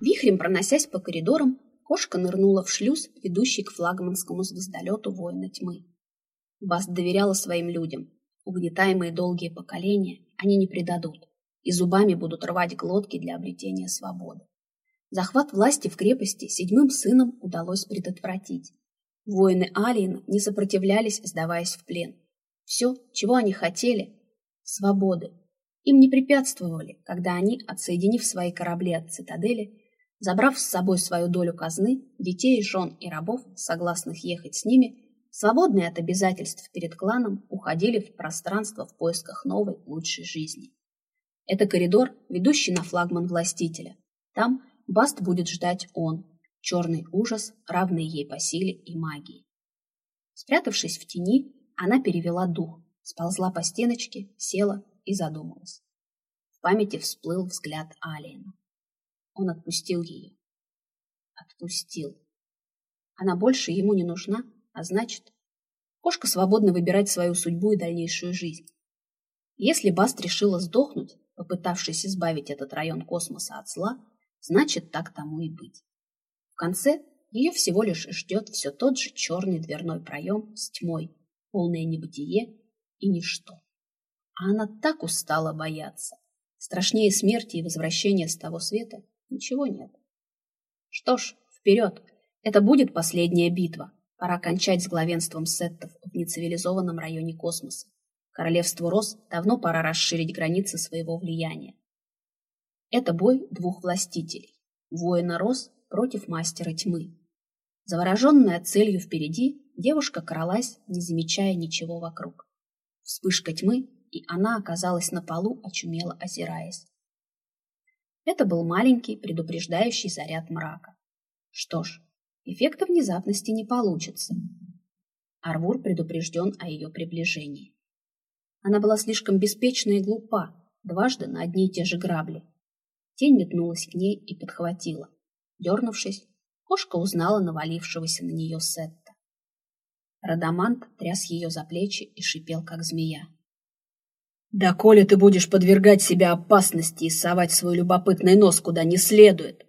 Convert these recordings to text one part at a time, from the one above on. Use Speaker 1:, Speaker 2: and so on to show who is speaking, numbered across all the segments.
Speaker 1: Вихрем проносясь по коридорам, кошка нырнула в шлюз, ведущий к флагманскому звездолету воина тьмы. Баст доверяла своим людям. Угнетаемые долгие поколения они не предадут и зубами будут рвать глотки для обретения свободы. Захват власти в крепости седьмым сыном удалось предотвратить. Воины Алиена не сопротивлялись, сдаваясь в плен. Все, чего они хотели – свободы. Им не препятствовали, когда они, отсоединив свои корабли от цитадели, забрав с собой свою долю казны, детей, жен и рабов, согласных ехать с ними, свободные от обязательств перед кланом, уходили в пространство в поисках новой, лучшей жизни. Это коридор, ведущий на флагман властителя. Там Баст будет ждать он, черный ужас, равный ей по силе и магии. Спрятавшись в тени, она перевела дух, сползла по стеночке, села и задумалась. В памяти всплыл взгляд Алиена. Он отпустил ее. Отпустил. Она больше ему не нужна, а значит, кошка свободна выбирать свою судьбу и дальнейшую жизнь. Если Баст решила сдохнуть, попытавшись избавить этот район космоса от зла, значит, так тому и быть. В конце ее всего лишь ждет все тот же черный дверной проем с тьмой, полное небытие и ничто. А она так устала бояться. Страшнее смерти и возвращения с того света ничего нет. Что ж, вперед! Это будет последняя битва. Пора кончать с главенством сеттов в нецивилизованном районе космоса. Королевству Рос давно пора расширить границы своего влияния. Это бой двух властителей. Воина Рос против мастера тьмы. Завороженная целью впереди, девушка кралась, не замечая ничего вокруг. Вспышка тьмы, и она оказалась на полу, очумело озираясь. Это был маленький, предупреждающий заряд мрака. Что ж, эффекта внезапности не получится. Арвур предупрежден о ее приближении. Она была слишком беспечна и глупа, дважды на одни и те же грабли. Тень метнулась к ней и подхватила. Дернувшись, кошка узнала навалившегося на нее Сетта. Радамант тряс ее за плечи и шипел, как змея. «Да коли ты будешь подвергать себя опасности и совать свой любопытный нос куда не следует!»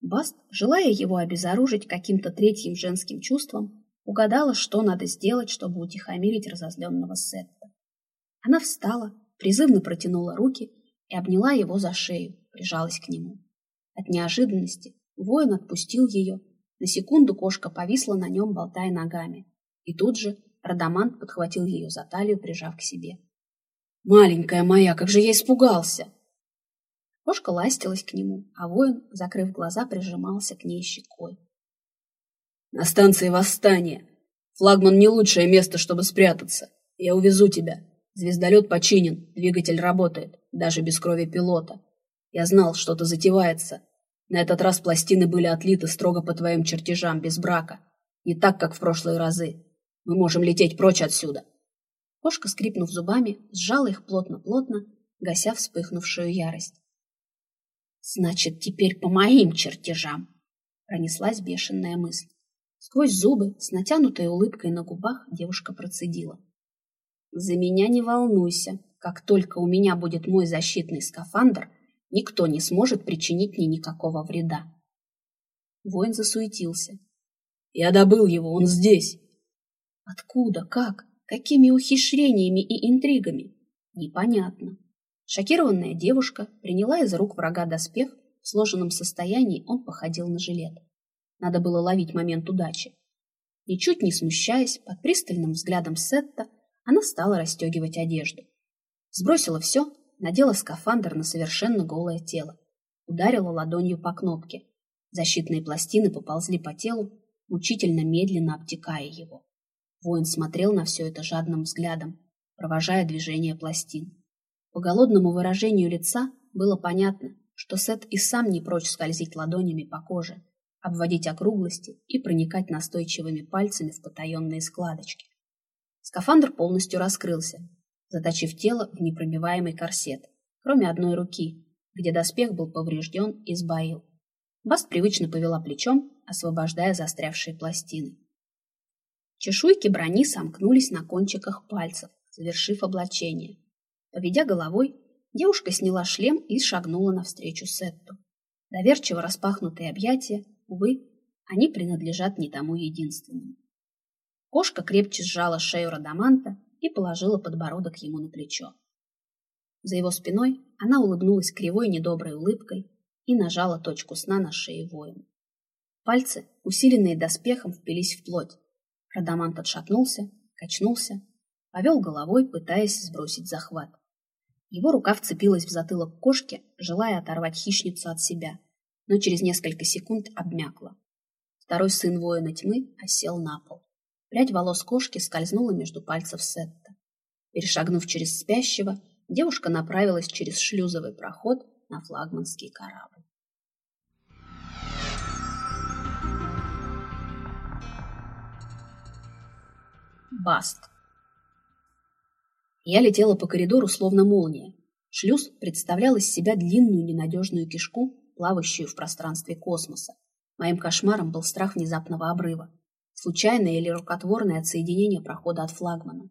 Speaker 1: Баст, желая его обезоружить каким-то третьим женским чувством, угадала, что надо сделать, чтобы утихомирить разозленного Сетта. Она встала, призывно протянула руки и обняла его за шею, прижалась к нему. От неожиданности воин отпустил ее. На секунду кошка повисла на нем, болтая ногами. И тут же Радамант подхватил ее за талию, прижав к себе. «Маленькая моя, как же я испугался!» Кошка ластилась к нему, а воин, закрыв глаза, прижимался к ней щекой. «На станции восстания! Флагман не лучшее место, чтобы спрятаться. Я увезу тебя. Звездолет починен, двигатель работает, даже без крови пилота. Я знал, что-то затевается. На этот раз пластины были отлиты строго по твоим чертежам, без брака. Не так, как в прошлые разы. Мы можем лететь прочь отсюда. Кошка, скрипнув зубами, сжала их плотно-плотно, гася вспыхнувшую ярость. «Значит, теперь по моим чертежам!» Пронеслась бешеная мысль. Сквозь зубы, с натянутой улыбкой на губах, девушка процедила. За меня не волнуйся. Как только у меня будет мой защитный скафандр, никто не сможет причинить мне никакого вреда. Воин засуетился. Я добыл его, он здесь. Откуда? Как? Какими ухищрениями и интригами? Непонятно. Шокированная девушка приняла из рук врага доспех, в сложенном состоянии он походил на жилет. Надо было ловить момент удачи. Ничуть не смущаясь, под пристальным взглядом Сетта, она стала расстегивать одежду. Сбросила все, надела скафандр на совершенно голое тело. Ударила ладонью по кнопке. Защитные пластины поползли по телу, мучительно медленно обтекая его. Воин смотрел на все это жадным взглядом, провожая движение пластин. По голодному выражению лица было понятно, что Сет и сам не прочь скользить ладонями по коже, обводить округлости и проникать настойчивыми пальцами в потаенные складочки. Скафандр полностью раскрылся, заточив тело в непробиваемый корсет, кроме одной руки, где доспех был поврежден и сбоил. Баст привычно повела плечом, освобождая застрявшие пластины. Чешуйки брони сомкнулись на кончиках пальцев, завершив облачение. Поведя головой, девушка сняла шлем и шагнула навстречу Сетту. Доверчиво распахнутые объятия, увы, они принадлежат не тому единственному. Кошка крепче сжала шею Радаманта и положила подбородок ему на плечо. За его спиной она улыбнулась кривой недоброй улыбкой и нажала точку сна на шее воина. Пальцы, усиленные доспехом, впились в плоть. Радамант отшатнулся, качнулся, повел головой, пытаясь сбросить захват. Его рука вцепилась в затылок кошки, желая оторвать хищницу от себя, но через несколько секунд обмякла. Второй сын воина тьмы осел на пол. Прядь волос кошки скользнула между пальцев Сетта. Перешагнув через спящего, девушка направилась через шлюзовый проход на флагманский корабль. Баст. Я летела по коридору, словно молния. Шлюз представлял из себя длинную ненадежную кишку, плавающую в пространстве космоса. Моим кошмаром был страх внезапного обрыва. Случайное или рукотворное отсоединение прохода от флагмана.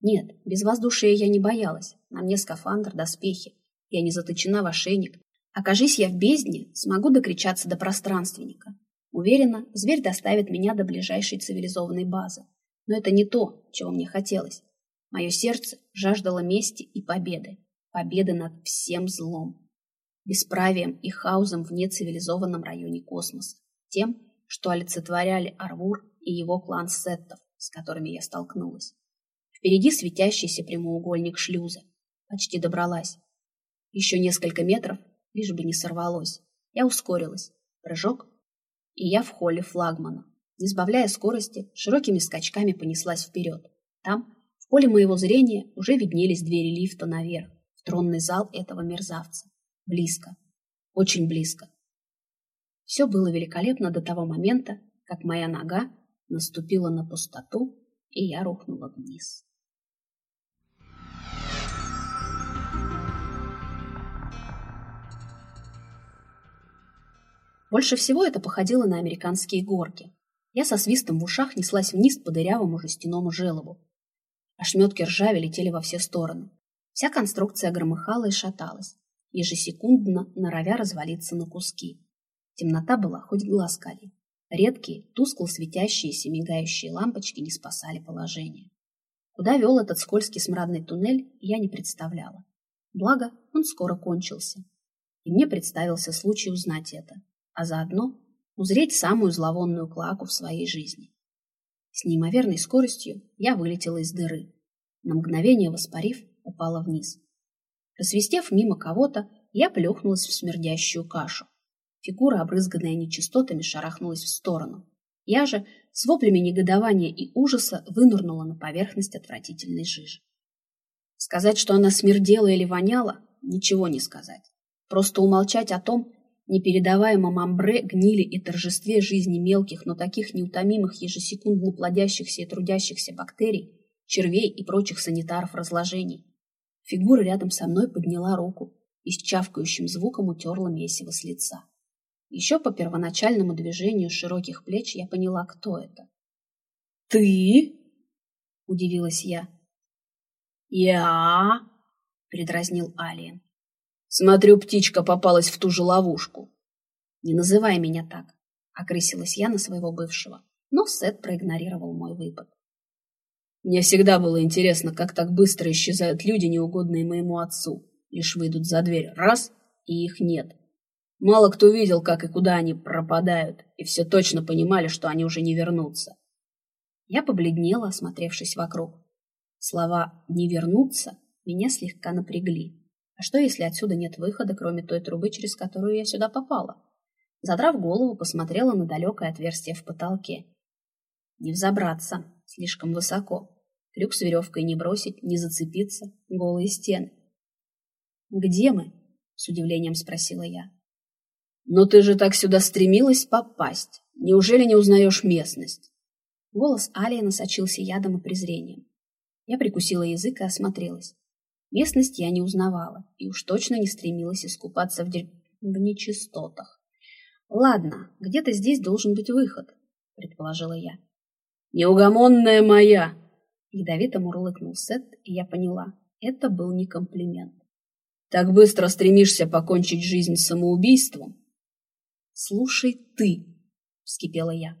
Speaker 1: Нет, без воздушия я не боялась. На мне скафандр, доспехи. Я не заточена в ошейник. Окажись я в бездне, смогу докричаться до пространственника. Уверена, зверь доставит меня до ближайшей цивилизованной базы. Но это не то, чего мне хотелось. Мое сердце жаждало мести и победы. Победы над всем злом. Бесправием и хаосом в нецивилизованном районе космоса. Тем, что олицетворяли Арвур и его клан сеттов, с которыми я столкнулась. Впереди светящийся прямоугольник шлюза. Почти добралась. Еще несколько метров, лишь бы не сорвалось. Я ускорилась. Прыжок, и я в холле флагмана. Не сбавляя скорости, широкими скачками понеслась вперед. Там, в поле моего зрения, уже виднелись двери лифта наверх, в тронный зал этого мерзавца. Близко. Очень близко. Все было великолепно до того момента, как моя нога наступила на пустоту, и я рухнула вниз. Больше всего это походило на американские горки. Я со свистом в ушах неслась вниз по дырявому жестяному желобу. Ошметки ржави летели во все стороны. Вся конструкция громыхала и шаталась, ежесекундно норовя развалиться на куски. Темнота была хоть глаз кали. Редкие, тускло светящиеся мигающие лампочки не спасали положение. Куда вел этот скользкий смрадный туннель, я не представляла. Благо, он скоро кончился. И мне представился случай узнать это а заодно узреть самую зловонную клаку в своей жизни. С неимоверной скоростью я вылетела из дыры. На мгновение воспарив, упала вниз. Просвистев мимо кого-то, я плюхнулась в смердящую кашу. Фигура, обрызганная нечистотами, шарахнулась в сторону. Я же с воплями негодования и ужаса вынырнула на поверхность отвратительной жижи. Сказать, что она смердела или воняла, ничего не сказать. Просто умолчать о том, непередаваемом амбре, гнили и торжестве жизни мелких, но таких неутомимых ежесекундно плодящихся и трудящихся бактерий, червей и прочих санитаров разложений. Фигура рядом со мной подняла руку и с чавкающим звуком утерла месиво с лица. Еще по первоначальному движению широких плеч я поняла, кто это. «Ты?» – удивилась я. «Я?» – предразнил Алиен. Смотрю, птичка попалась в ту же ловушку. Не называй меня так, окрысилась я на своего бывшего, но Сет проигнорировал мой выпад. Мне всегда было интересно, как так быстро исчезают люди, неугодные моему отцу. Лишь выйдут за дверь раз, и их нет. Мало кто видел, как и куда они пропадают, и все точно понимали, что они уже не вернутся. Я побледнела, осмотревшись вокруг. Слова «не вернуться» меня слегка напрягли. А что, если отсюда нет выхода, кроме той трубы, через которую я сюда попала? Задрав голову, посмотрела на далекое отверстие в потолке. Не взобраться, слишком высоко. Крюк с веревкой не бросить, не зацепиться, голые стены. «Где мы?» — с удивлением спросила я. «Но ты же так сюда стремилась попасть. Неужели не узнаешь местность?» Голос Алии насочился ядом и презрением. Я прикусила язык и осмотрелась. Местность я не узнавала и уж точно не стремилась искупаться в, дер... в нечистотах. Ладно, где-то здесь должен быть выход, предположила я. Неугомонная моя! Ядовито мурлыкнул Сет, и я поняла, это был не комплимент. Так быстро стремишься покончить жизнь самоубийством? Слушай ты, вскипела я.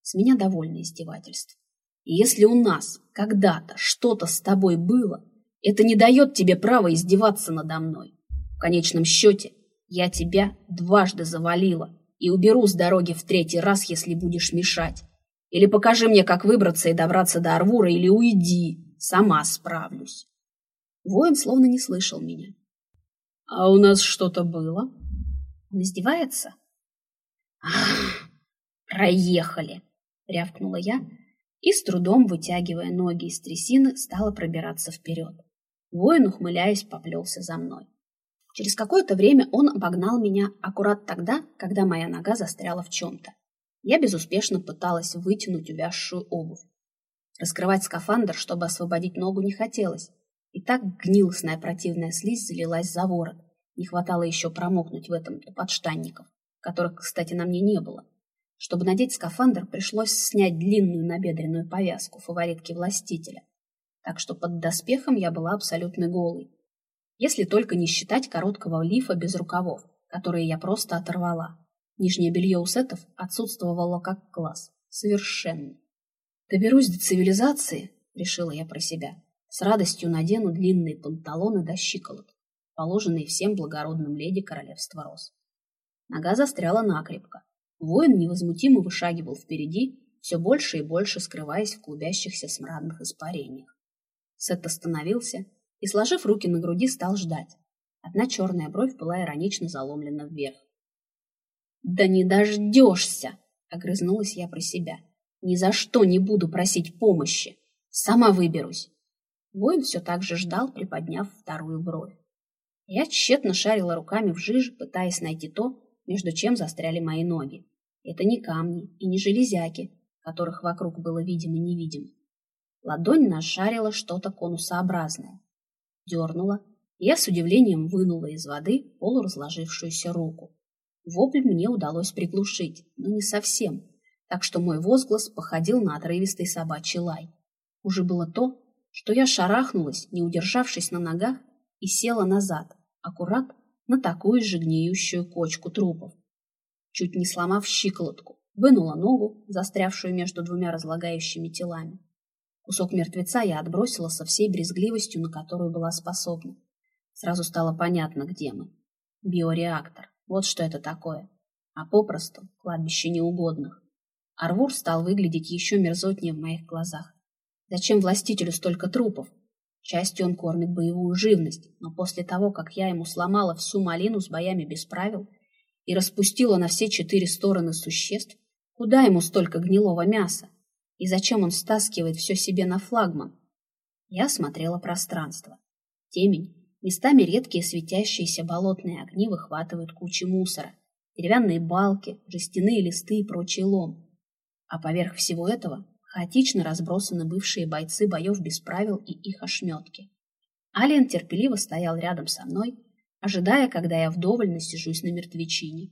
Speaker 1: С меня довольно издевательство. И если у нас когда-то что-то с тобой было, это не дает тебе права издеваться надо мной. В конечном счете, я тебя дважды завалила и уберу с дороги в третий раз, если будешь мешать. Или покажи мне, как выбраться и добраться до Арвура, или уйди, сама справлюсь. Воин словно не слышал меня. А у нас что-то было? Он издевается? Ах, проехали, рявкнула я и, с трудом вытягивая ноги из трясины, стала пробираться вперед. Воин, ухмыляясь, поплелся за мной. Через какое-то время он обогнал меня аккурат тогда, когда моя нога застряла в чем-то. Я безуспешно пыталась вытянуть увязшую обувь. Раскрывать скафандр, чтобы освободить ногу, не хотелось. И так гнилостная противная слизь залилась за ворот. Не хватало еще промокнуть в этом подштанников, которых, кстати, на мне не было. Чтобы надеть скафандр, пришлось снять длинную набедренную повязку фаворитки властителя. Так что под доспехом я была абсолютно голой. Если только не считать короткого лифа без рукавов, которые я просто оторвала. Нижнее белье у сетов отсутствовало как класс. Совершенно. Доберусь до цивилизации, решила я про себя, с радостью надену длинные панталоны до щиколот, положенные всем благородным леди королевства роз. Нога застряла накрепко. Воин невозмутимо вышагивал впереди, все больше и больше скрываясь в клубящихся смрадных испарениях. Сет остановился и, сложив руки на груди, стал ждать. Одна черная бровь была иронично заломлена вверх. «Да не дождешься!» — огрызнулась я про себя. «Ни за что не буду просить помощи! Сама выберусь!» Воин все так же ждал, приподняв вторую бровь. Я тщетно шарила руками в жиже, пытаясь найти то, между чем застряли мои ноги. Это не камни и не железяки, которых вокруг было видимо-невидимо. Ладонь нашарила что-то конусообразное. Дернула, я с удивлением вынула из воды полуразложившуюся руку. Вопль мне удалось приглушить, но не совсем, так что мой возглас походил на отрывистый собачий лай. Уже было то, что я шарахнулась, не удержавшись на ногах, и села назад, аккурат на такую же гниющую кочку трупов. Чуть не сломав щиколотку, вынула ногу, застрявшую между двумя разлагающими телами. Кусок мертвеца я отбросила со всей брезгливостью, на которую была способна. Сразу стало понятно, где мы. Биореактор. Вот что это такое. А попросту кладбище неугодных. Арвур стал выглядеть еще мерзотнее в моих глазах. Зачем властителю столько трупов? Частью он кормит боевую живность, но после того, как я ему сломала всю малину с боями без правил и распустила на все четыре стороны существ, куда ему столько гнилого мяса? И зачем он стаскивает все себе на флагман? Я смотрела пространство. Темень, местами редкие светящиеся болотные огни выхватывают кучи мусора, деревянные балки, жестяные листы и прочий лом. А поверх всего этого хаотично разбросаны бывшие бойцы боев без правил и их ошметки. Алиен терпеливо стоял рядом со мной, ожидая, когда я вдоволь насижусь на мертвечине.